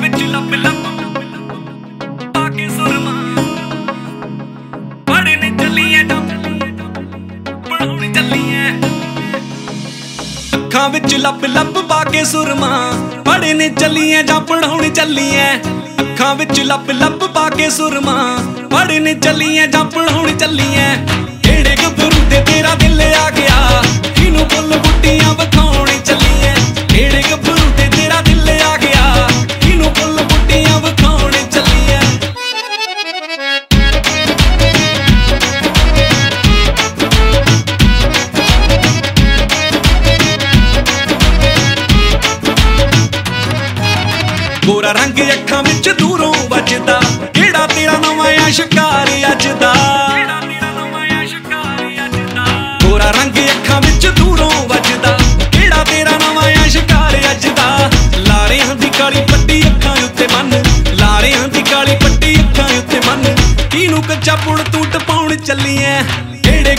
ਵਿੱਚ ਲੱਭ ਲੱਭ ਪਾ ਕੇ ਸੁਰਮਾ। ਬੜੇ ਚੱਲੀਏ ਡੱਬ ਪੜਾਉਣ ਚੱਲੀਏ। ਅੱਖਾਂ ਵਿੱਚ ਲੱਭ ਲੱਭ ਪਾ ਕੇ ਸੁਰਮਾ। ਬੜੇ ਨੇ ਚੱਲੀਏ ਜਾਂ ਪੜਾਉਣ ਚੱਲੀਏ। ਅੱਖਾਂ ਵਿੱਚ ਲੱਭ ਲੱਭ ਪਾ ਕੇ ਸੁਰਮਾ। ਬੜੇ ਨੇ ਚੱਲੀਏ ਜਾਂ ਪੜਾਉਣ ਚੱਲੀਏ। ਕਿਹੜੇ ਗੱਭਰੂ ਤੇ ਤੇਰਾ ਦਿਲ ਆ ਗਿਆ? ਗੋਰਾ ਰੰਗ ਅੱਖਾਂ ਵਿੱਚ ਦੂਰੋਂ ਵੱਜਦਾ। ਕਿਹੜਾ ਤੇਰਾ ਨਵਾਂ ਆ ਸ਼ਿਕਾਰ ਅੱਜ ਦਾ ਗੋਰਾ ਰੰਗ ਅੱਖਾਂ ਵਿੱਚ ਦੂਰੋਂ ਵੱਜਦਾ। ਕਿਹੜਾ ਤੇਰਾ ਨਵਾਂ ਆ ਸ਼ਿਕਾਰ ਅੱਜ ਦਾ ਲਾਰਿਆਂ ਦੀ ਕਾਲੀ ਪੱਟੀ ਅੱਖਾਂ ਉੱਤੇ ਮੰਨ ਲਾਰਿਆਂ ਦੀ ਕਾਲੀ ਪੱਟੀ ਅੱਖਾਂ ਉੱਤੇ ਮੰਨ ਕਿਹਨੂੰ ਕੱਚਾ ਪੁਣ ਤੂੰ ਟਪਾਉਣ ਚੱਲੀਐ ਕਿਹੜੇ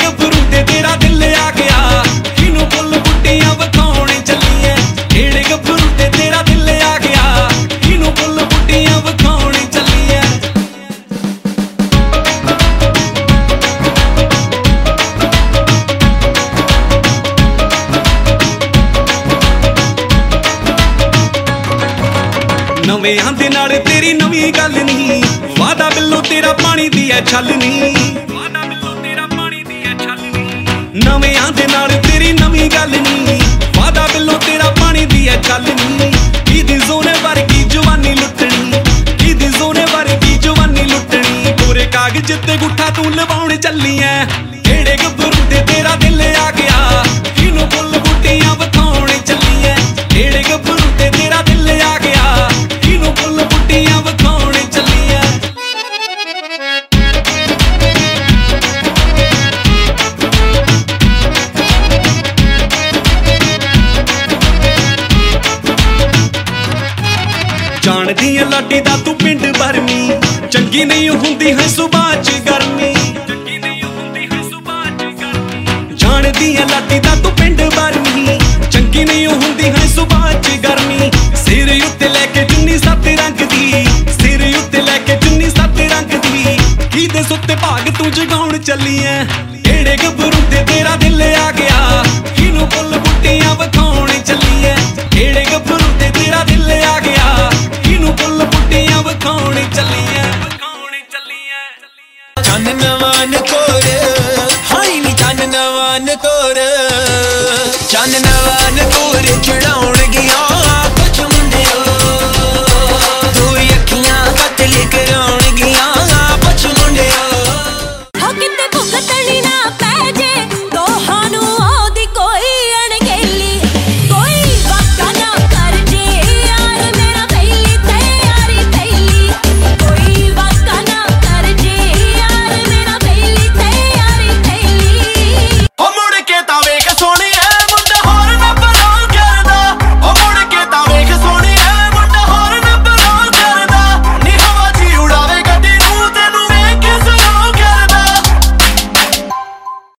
ਨਵੇਂ ਦੇ ਨਾਲ ਤੇਰੀ ਨਵੀਂ ਗੱਲ ਨਹੀਂ। ਵਾਦਾ ਬਿੱਲੋ ਤੇਰਾ ਪਾਣੀ ਦੀ ਐ ਛੱਲ ਨਹੀਂ। ਵਾਦਾ ਬਿੱਲੋ ਤੇਰਾ ਪਾਣੀ ਦੀ ਐ ਛੱਲ ਨਹੀਂ। ਨਵੇਂ ਦੇ ਨਾਲ ਤੇਰੀ ਨਵੀਂ ਗੱਲ ਨਹੀਂ। ਵਾਦਾ ਬਿੱਲੋ ਤੇਰਾ ਪਾਣੀ ਦੀ ਐ ਛੱਲ ਨਹੀਂ। ਕਿਹਦੀ ਜ਼ੋਨੇ ਵਰਗੀ ਜਵਾਨੀ ਲੁੱਟਣੀ? ਕਿਹਦੀ ਜ਼ੋਨੇ ਵਰਗੀ ਜਵਾਨੀ ਲੁੱਟਣੀ? ਕੋਰੇ ਕਾਗਜ਼ ਤੇ ਗੁੱਠਾ ਤੂੰ ਲਵਾਉਣ ਚੱਲੀ ਐ। ਕਿਹੜੇ ਗੱਭਰੂ ਤੇ ਤੇਰਾ ਦਿਲ ਜਾਣਦੀ ਲਾਡੀ ਦਾ ਤੂੰ ਪਿੰਡ ਬਰਮੀ ਚੰਗੀ ਨਹੀਂ ਹੁੰਦੀ ਹੈ ਸੁਬਾਹ ਚ ਗਰਮੀ। ਚੰਗੀ ਨਹੀਂ ਹੁੰਦੀ ਹੈ ਸੁਬਾਹ ਚ ਗਰਮੀ। ਜਾਣਦੀ ਐ ਲਾਡੀ ਦਾ ਤੂੰ ਪਿੰਡ ਬਰਮੀ ਚੰਗੀ ਨਹੀਂ ਹੁੰਦੀ ਹੈ ਸੁਬਾਹ ਚ ਗਰਮੀ। ਸਿਰ ਉੱਤੇ ਲੈ ਕੇ ਚੁੰਨੀ ਸੱਤ ਰੰਗ ਦੀ। ਸਿਰ ਉੱਤੇ ਲੈ ਕੇ ਚੁੰਨੀ ਸੱਤ ਰੰਗ ਦੀ। ਕਿਹਦੇ ਸੁੱਤੇ ਭਾਗ ਤੂੰ ਜਗਾਉਣ ਚੱਲੀ ਐ? ਕਿਹੜੇ ਗੱਭਰੂ ਤੇ ਤੇਰਾ ਦਿਲ ਆ ਗਿਆ? ਕਿਹਨੂੰ ਫੁੱਲ ਬੁੱਟੀਆਂ ਵਿਖਾਉਣ ਚੱਲੀ ਐ? ਕਿਹੜੇ ਐ ਚੰਨ ਕੋਰ। ਹਾਈ ਨੀ ਚੰਨ ਨਵਾਨ ਕੋਰ। ਚੰਨ ਕੋਰ